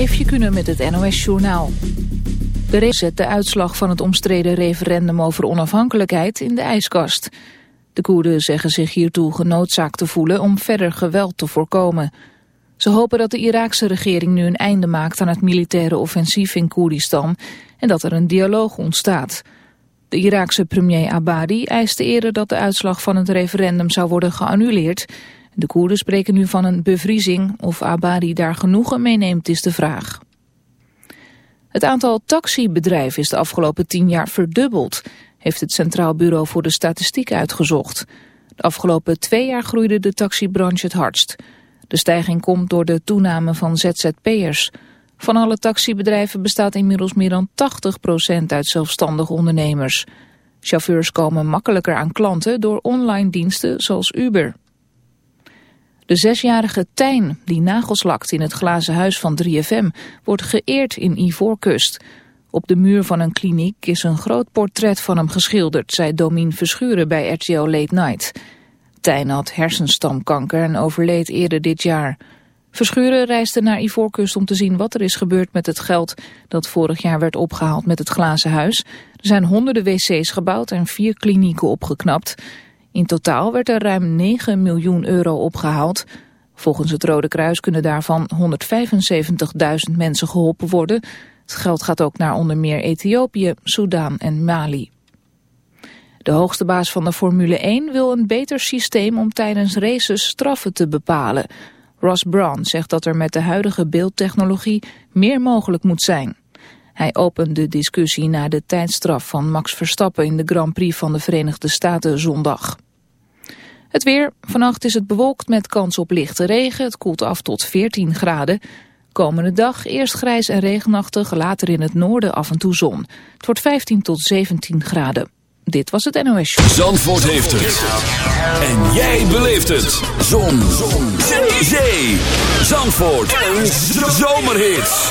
Eefje kunnen met het NOS-journaal. De race zet de uitslag van het omstreden referendum over onafhankelijkheid in de ijskast. De Koerden zeggen zich hiertoe genoodzaakt te voelen om verder geweld te voorkomen. Ze hopen dat de Iraakse regering nu een einde maakt aan het militaire offensief in Koerdistan en dat er een dialoog ontstaat. De Iraakse premier Abadi eiste eerder dat de uitslag van het referendum zou worden geannuleerd de Koerden spreken nu van een bevriezing. Of Abadi daar genoegen meeneemt is de vraag. Het aantal taxibedrijven is de afgelopen tien jaar verdubbeld, heeft het Centraal Bureau voor de Statistiek uitgezocht. De afgelopen twee jaar groeide de taxibranche het hardst. De stijging komt door de toename van ZZP'ers. Van alle taxibedrijven bestaat inmiddels meer dan 80% uit zelfstandige ondernemers. Chauffeurs komen makkelijker aan klanten door online diensten zoals Uber. De zesjarige Tijn, die nagels lakt in het glazen huis van 3FM, wordt geëerd in Ivoorkust. Op de muur van een kliniek is een groot portret van hem geschilderd, zei Domien Verschuren bij RTO Late Night. Tijn had hersenstamkanker en overleed eerder dit jaar. Verschuren reisde naar Ivoorkust om te zien wat er is gebeurd met het geld dat vorig jaar werd opgehaald met het glazen huis. Er zijn honderden wc's gebouwd en vier klinieken opgeknapt. In totaal werd er ruim 9 miljoen euro opgehaald. Volgens het Rode Kruis kunnen daarvan 175.000 mensen geholpen worden. Het geld gaat ook naar onder meer Ethiopië, Soudaan en Mali. De hoogste baas van de Formule 1 wil een beter systeem om tijdens races straffen te bepalen. Ross Brawn zegt dat er met de huidige beeldtechnologie meer mogelijk moet zijn. Hij opent de discussie na de tijdstraf van Max Verstappen in de Grand Prix van de Verenigde Staten zondag. Het weer. Vannacht is het bewolkt met kans op lichte regen. Het koelt af tot 14 graden. Komende dag eerst grijs en regenachtig, later in het noorden af en toe zon. Het wordt 15 tot 17 graden. Dit was het NOS Show. Zandvoort heeft het. En jij beleeft het. Zon. zon. Zee. Zandvoort. Een zomerhit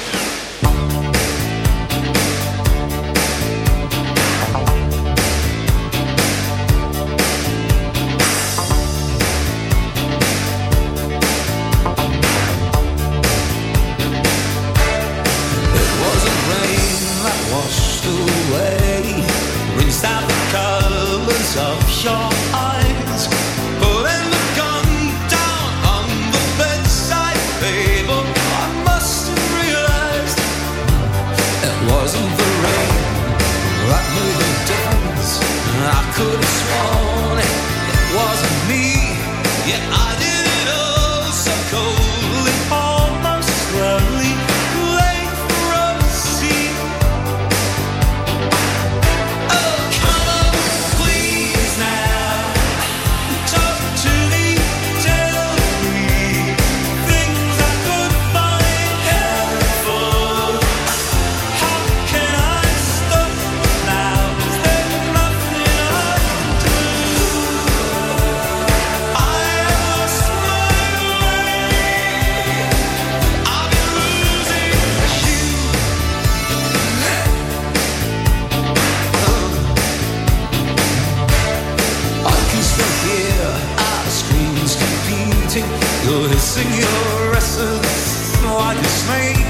missing your essence. Why dismay?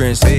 Entrance.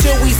Till we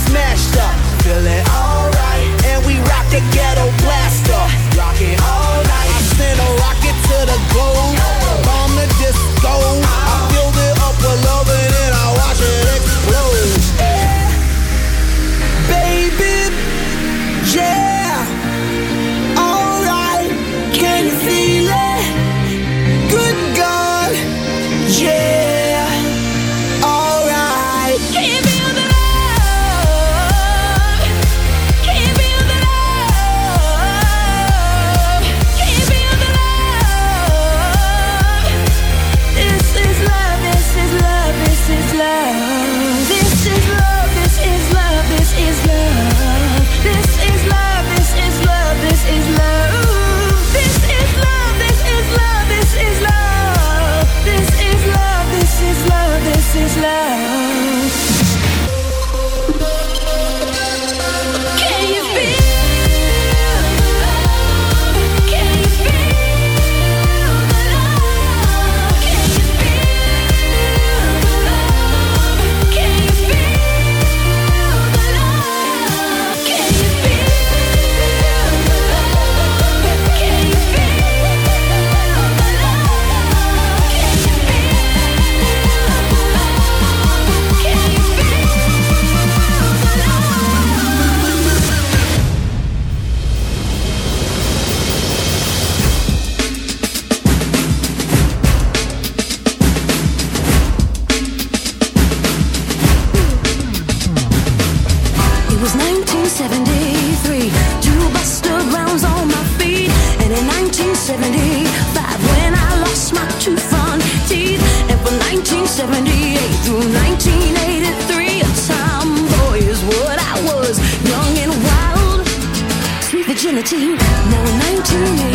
in 1985,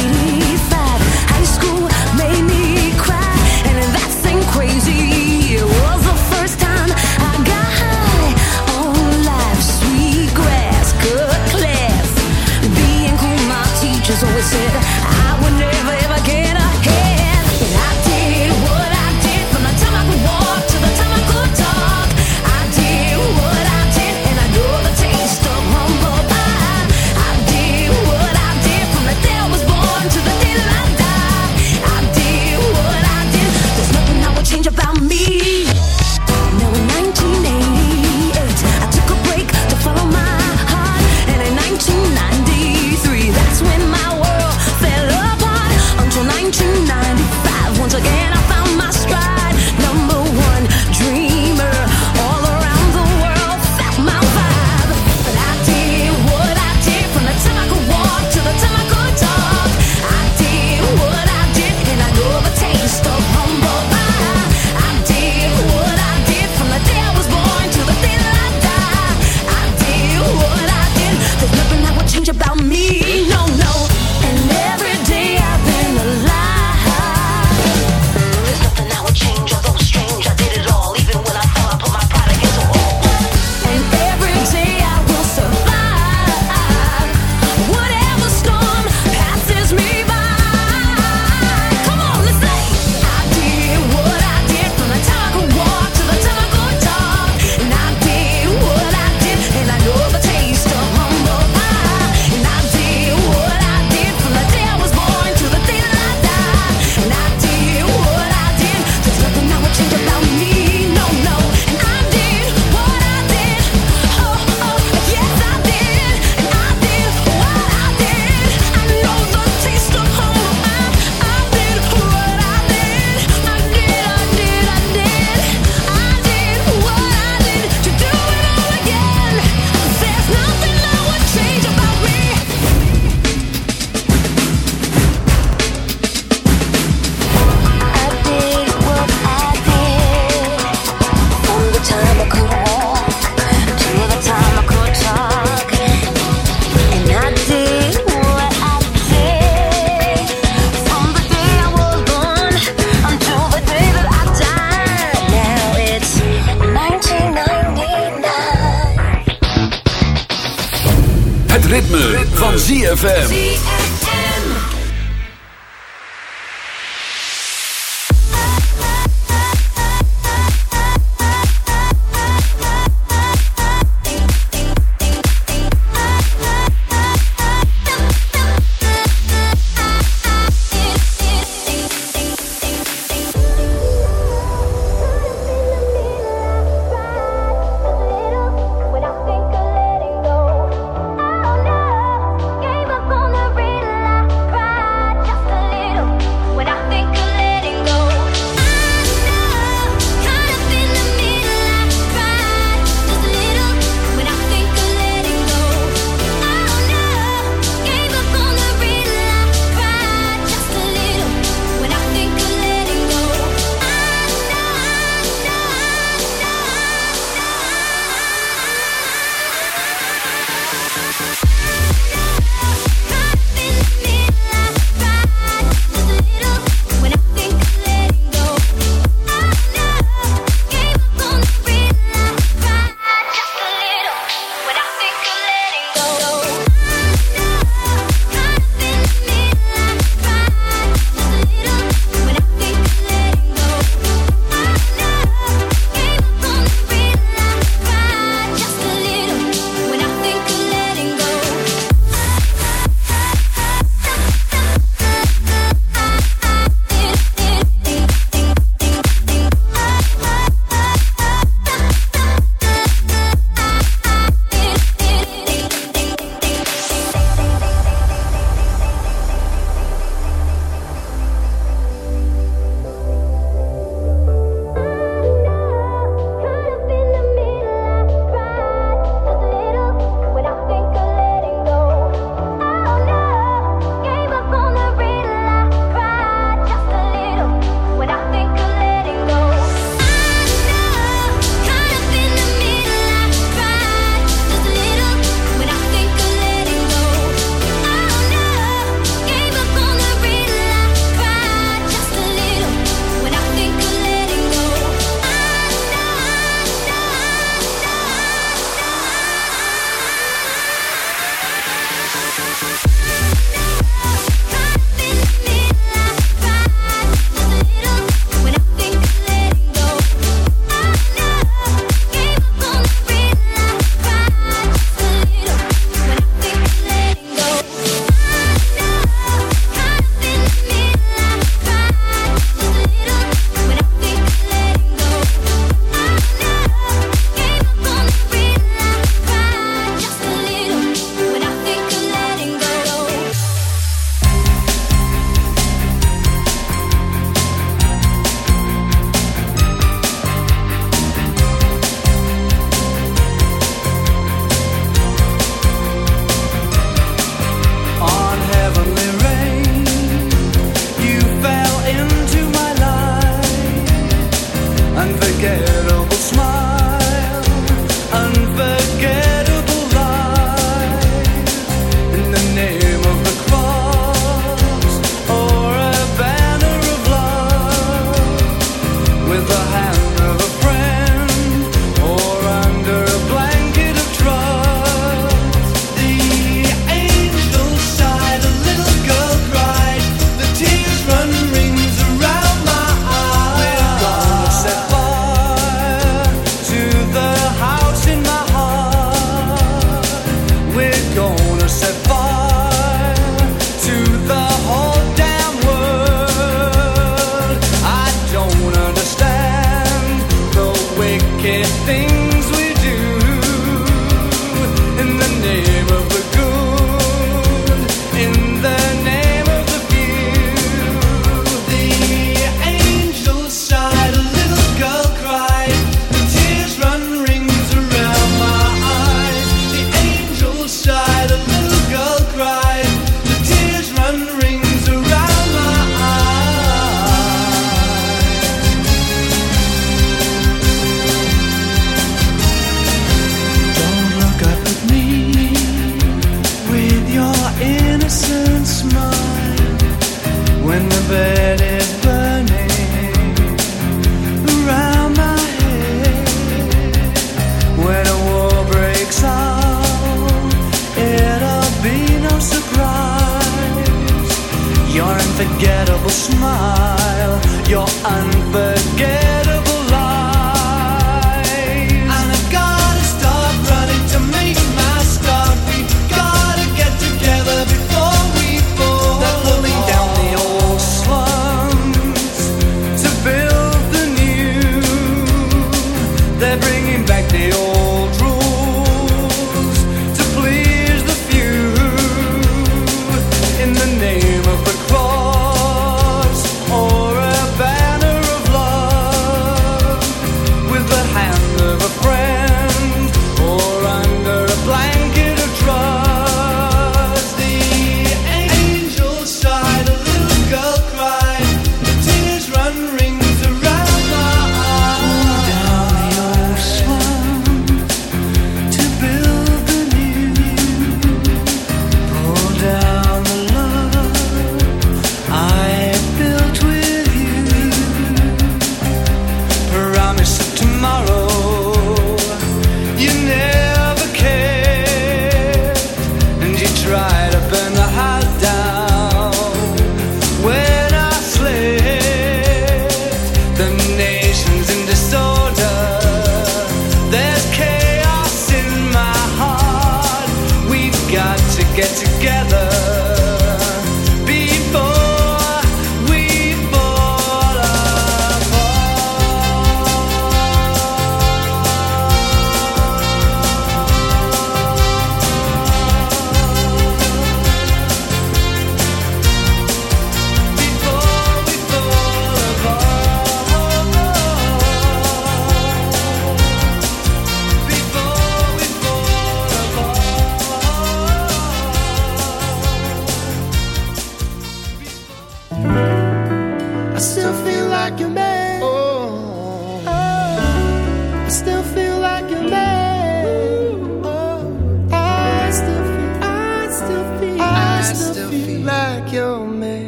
Música